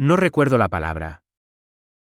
No recuerdo la palabra.